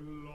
Glory.